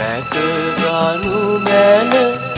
රැකගනු මැන